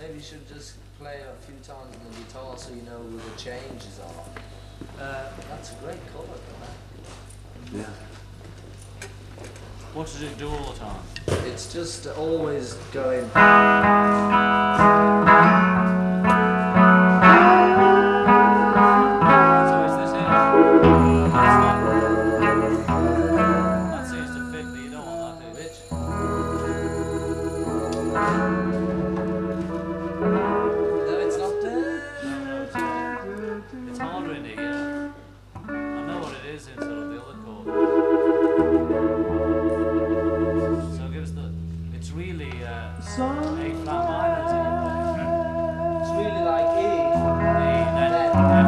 Maybe you should just play a few times on the guitar so you know where the changes are. Uh, that's a great colour, though. Yeah. What does it do all the time? It's just always going.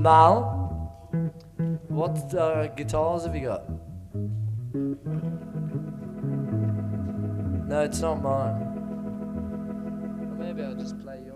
Mal, what uh, guitars have you got? No, it's not mine. Or maybe I'll just play yours.